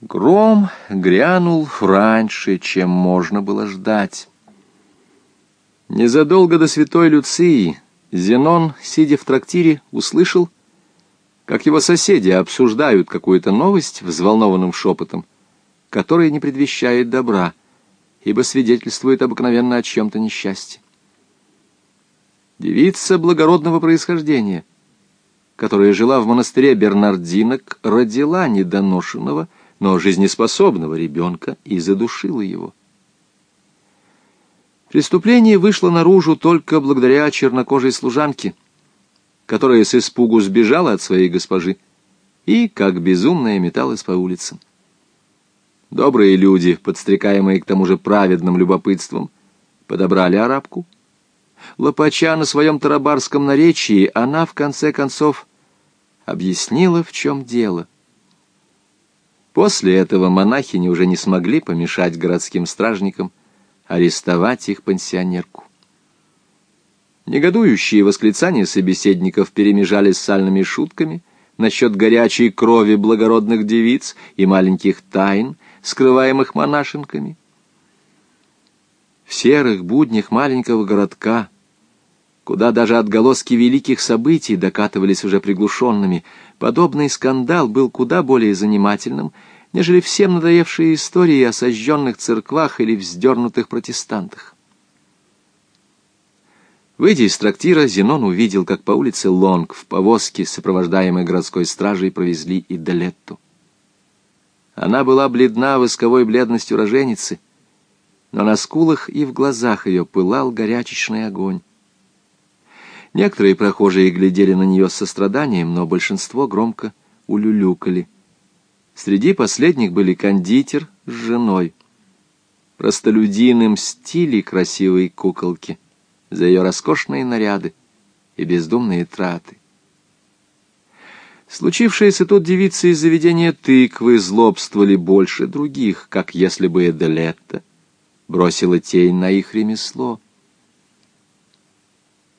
Гром грянул раньше, чем можно было ждать. Незадолго до святой Люции Зенон, сидя в трактире, услышал, как его соседи обсуждают какую-то новость взволнованным шепотом, которая не предвещает добра, ибо свидетельствует обыкновенно о чем-то несчастье. Девица благородного происхождения, которая жила в монастыре Бернардинок, родила недоношенного, но жизнеспособного ребенка и задушила его. Преступление вышло наружу только благодаря чернокожей служанке, которая с испугу сбежала от своей госпожи и, как безумная, металась по улицам. Добрые люди, подстрекаемые к тому же праведным любопытством, подобрали арабку. Лопача на своем тарабарском наречии, она, в конце концов, объяснила, в чем дело — После этого монахини уже не смогли помешать городским стражникам арестовать их пансионерку. Негодующие восклицания собеседников перемежались сальными шутками насчет горячей крови благородных девиц и маленьких тайн, скрываемых монашенками. В серых буднях маленького городка, куда даже отголоски великих событий докатывались уже приглушенными, подобный скандал был куда более занимательным, нежели всем надоевшие истории о сожженных церквах или вздернутых протестантах. Выйдя из трактира, Зенон увидел, как по улице Лонг в повозке, сопровождаемой городской стражей, провезли и Далетту. Она была бледна восковой бледностью роженицы, но на скулах и в глазах ее пылал горячечный огонь. Некоторые прохожие глядели на нее с состраданием, но большинство громко улюлюкали. Среди последних были кондитер с женой. Простолюдины мстили красивой куколке за ее роскошные наряды и бездумные траты. Случившиеся тут девицы из заведения тыквы злобствовали больше других, как если бы Эделетта бросила тень на их ремесло.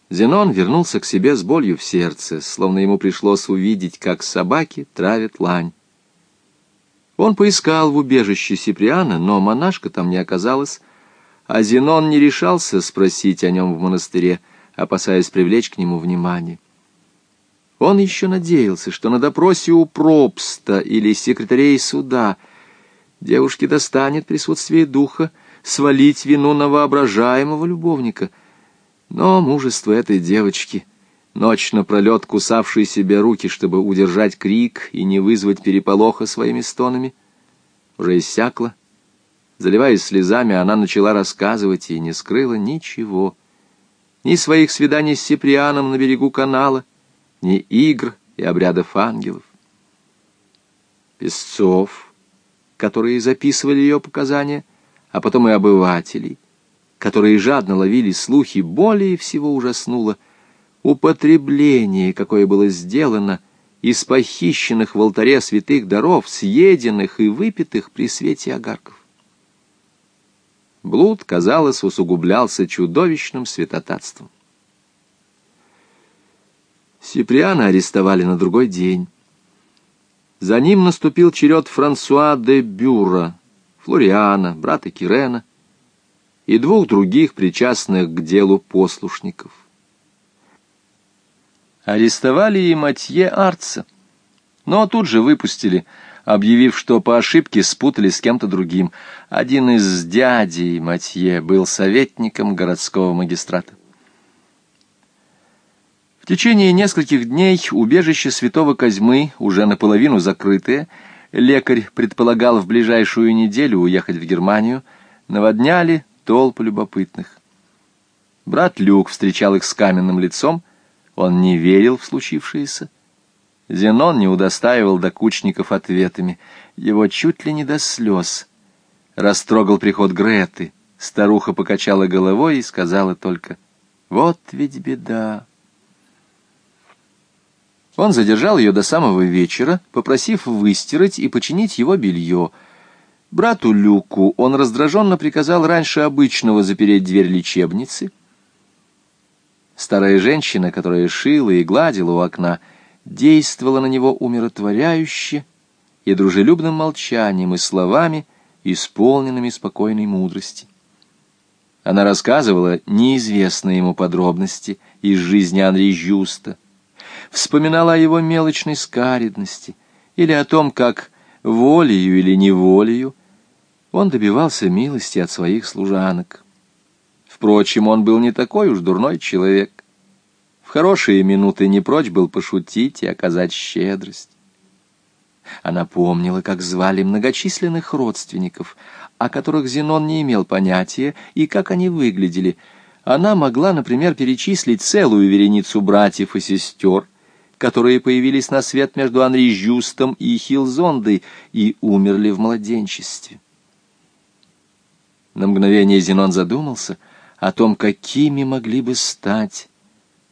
Зенон вернулся к себе с болью в сердце, словно ему пришлось увидеть, как собаки травят лань. Он поискал в убежище Сиприана, но монашка там не оказалась, а Зенон не решался спросить о нем в монастыре, опасаясь привлечь к нему внимание. Он еще надеялся, что на допросе у пропста или секретарей суда девушке достанет присутствие духа свалить вину на воображаемого любовника. Но мужество этой девочки — ночь напролет кусавший себе руки, чтобы удержать крик и не вызвать переполоха своими стонами, уже иссякла. Заливаясь слезами, она начала рассказывать и не скрыла ничего. Ни своих свиданий с Сиприаном на берегу канала, ни игр и обрядов ангелов. Песцов, которые записывали ее показания, а потом и обывателей, которые жадно ловили слухи, более всего ужаснуло — употребление, какое было сделано из похищенных в алтаре святых даров, съеденных и выпитых при свете огарков. Блуд, казалось, усугублялся чудовищным святотатством. Сиприана арестовали на другой день. За ним наступил черед Франсуа де Бюра, Флориана, брата Кирена и двух других причастных к делу послушников арестовали и Матье Арца, но тут же выпустили, объявив, что по ошибке спутали с кем-то другим. Один из дядей Матье был советником городского магистрата. В течение нескольких дней убежище святого Козьмы, уже наполовину закрытое, лекарь предполагал в ближайшую неделю уехать в Германию, наводняли толпы любопытных. Брат Люк встречал их с каменным лицом, он не верил в случившееся. Зенон не удостаивал докучников ответами. Его чуть ли не до слез. Растрогал приход Греты. Старуха покачала головой и сказала только «Вот ведь беда». Он задержал ее до самого вечера, попросив выстирать и починить его белье. Брату Люку он раздраженно приказал раньше обычного запереть дверь лечебницы — Старая женщина, которая шила и гладила у окна, действовала на него умиротворяюще и дружелюбным молчанием, и словами, исполненными спокойной мудрости. Она рассказывала неизвестные ему подробности из жизни Анри Жюста, вспоминала о его мелочной скаридности или о том, как волею или неволею он добивался милости от своих служанок. Впрочем, он был не такой уж дурной человек. В хорошие минуты не прочь был пошутить и оказать щедрость. Она помнила, как звали многочисленных родственников, о которых Зенон не имел понятия, и как они выглядели. Она могла, например, перечислить целую вереницу братьев и сестер, которые появились на свет между Анри Жюстом и Хилзондой и умерли в младенчестве. На мгновение Зенон задумался о том, какими могли бы стать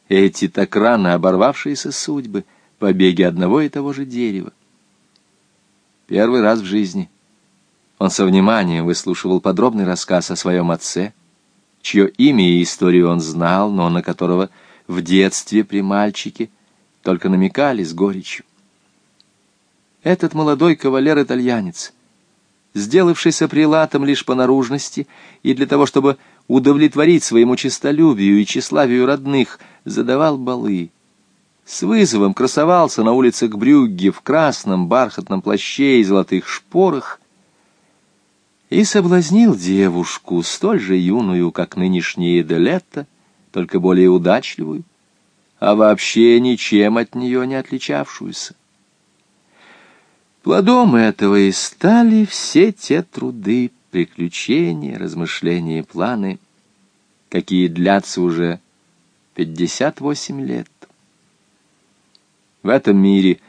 эти так рано оборвавшиеся судьбы, побеги одного и того же дерева. Первый раз в жизни он со вниманием выслушивал подробный рассказ о своем отце, чье имя и историю он знал, но на которого в детстве при мальчике только намекали с горечью. Этот молодой кавалер-итальянец, сделавшийся прилатом лишь по наружности и для того, чтобы удовлетворить своему честолюбию и тщеславию родных, задавал балы, с вызовом красовался на улицах Брюгге в красном бархатном плаще и золотых шпорах и соблазнил девушку, столь же юную, как нынешняя Делетта, только более удачливую, а вообще ничем от нее не отличавшуюся. Плодом этого и стали все те труды, приключения, размышления и планы, какие длятся уже пятьдесят восемь лет. В этом мире,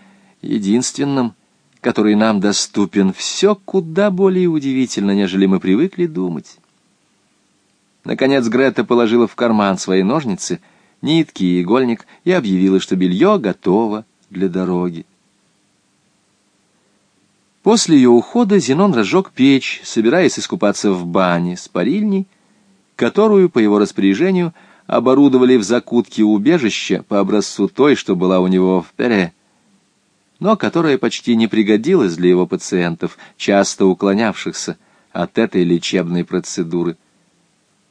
единственном, который нам доступен, все куда более удивительно, нежели мы привыкли думать. Наконец Грета положила в карман свои ножницы, нитки и игольник и объявила, что белье готово для дороги. После ее ухода Зенон разжег печь, собираясь искупаться в бане с парильней, которую, по его распоряжению, оборудовали в закутке убежища по образцу той, что была у него в Пере, но которая почти не пригодилась для его пациентов, часто уклонявшихся от этой лечебной процедуры.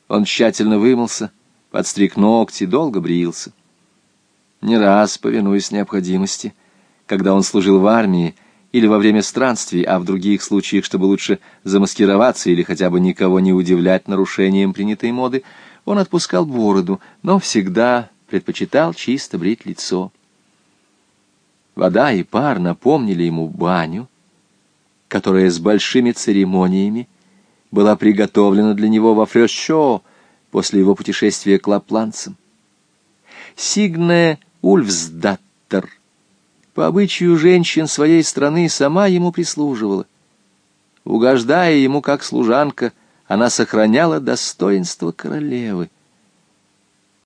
Он тщательно вымылся, подстриг ногти, долго брился. Не раз, повинуясь необходимости, когда он служил в армии или во время странствий, а в других случаях, чтобы лучше замаскироваться или хотя бы никого не удивлять нарушением принятой моды, он отпускал бороду, но всегда предпочитал чисто брить лицо. Вода и пар напомнили ему баню, которая с большими церемониями была приготовлена для него во Фрёшо после его путешествия к лапланцам. Сигне Ульфсдаттер по обычаю женщин своей страны сама ему прислуживала. Угождая ему как служанка — она сохраняла достоинство королевы.